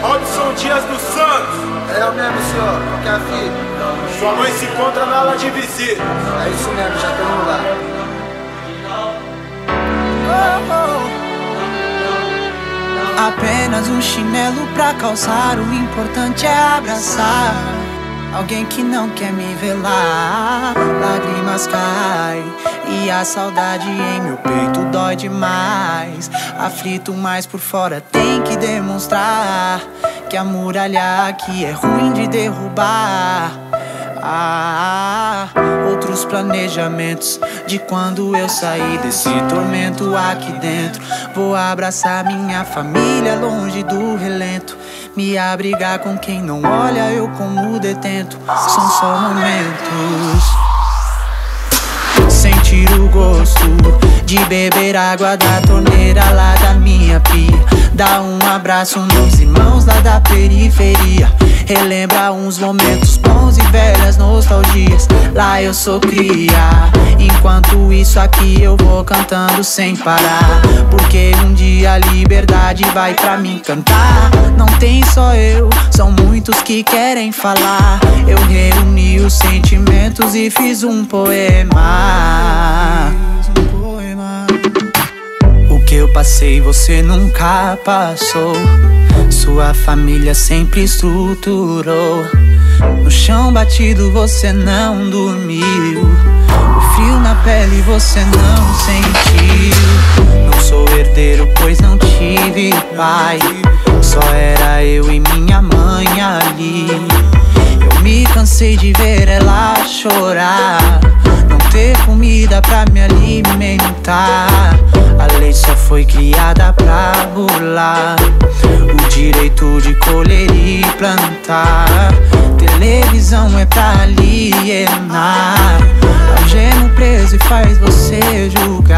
Robson Dias dos Santos, É o mesmo, senhor. Qual que é a fita? sua mãe se encontra na ala de visita. É isso mesmo, já estamos lá. Apenas um chinelo pra calçar, o importante é abraçar. Alguém que não quer me velar, lágrimas caem e a saudade em meu peito dói demais. Aflito, mas por fora tem que demonstrar que a muralha aqui é ruim de derrubar. Planejamentos de quando eu saí desse tormento aqui dentro. Vou abraçar minha família longe do relento. Me abrigar com quem não olha, eu como detento. São só momentos. Sentir o gosto de beber água da torneira lá da minha pia. Dar um abraço nos irmãos lá da periferia. Relembra uns momentos bons e velhas nostalgias. Lá eu sou cria. Enquanto isso aqui eu vou cantando sem parar. Porque um dia a liberdade vai pra mim cantar. Não tem só eu, são muitos que querem falar. Eu reuni os sentimentos e fiz um poema. Que eu passei você nunca passou. Sua família sempre estruturou. No chão batido você não dormiu. O frio na pele você não sentiu. Não sou herdeiro, pois não tive pai. Só era eu e minha mãe ali. Eu me cansei de ver ela chorar. Comida pra me alimentar. A lei só foi criada pra burlar o direito de colher e plantar. Televisão é pra alienar. Algema preso e faz você julgar.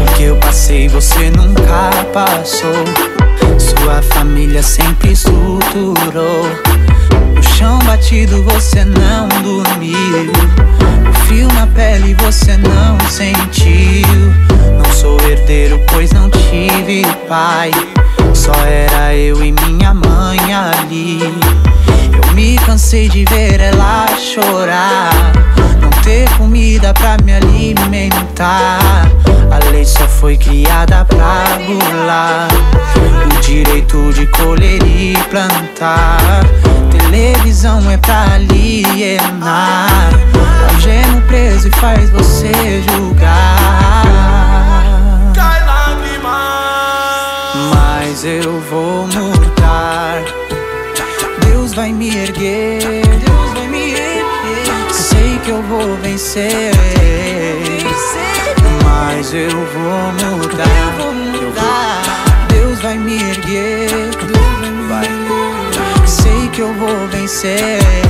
O que eu passei você nunca passou. Sua família sempre estruturou. Chão batido você não dormiu. O fio na pele você não sentiu. Não sou herdeiro, pois não tive pai. Só era eu e minha mãe ali. Eu me cansei de ver ela chorar. Não ter comida pra me alimentar. A lei só foi criada pra burlar o direito de colher e plantar. Televisão é pra alienar. Algema preso e faz você julgar. cai lágrima. Mas eu vou mudar. Deus vai me erguer. Deus vai me erguer. Sei que eu vou vencer. Mas eu vou mudar. Vencer.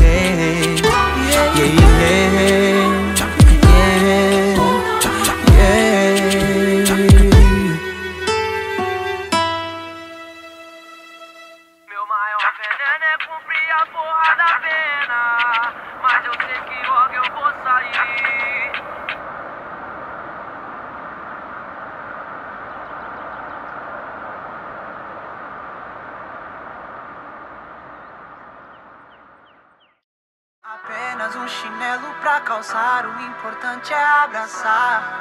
Apenas um chinelo pra calçar, o importante é abraçar.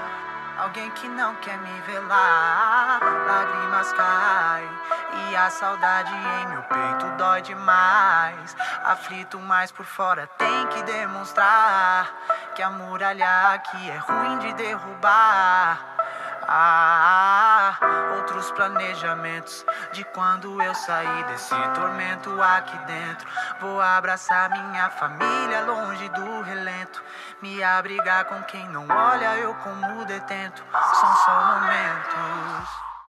Alguém que não quer me velar, lágrimas caem e a saudade em meu peito dói demais. Aflito, mas por fora tem que demonstrar que a muralha aqui é ruim de derrubar. Planejamentos de quando eu saí desse tormento aqui dentro. Vou abraçar minha família longe do relento. Me abrigar com quem não olha, eu como detento. São só momentos.